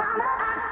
Switchback.